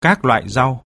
các loại rau.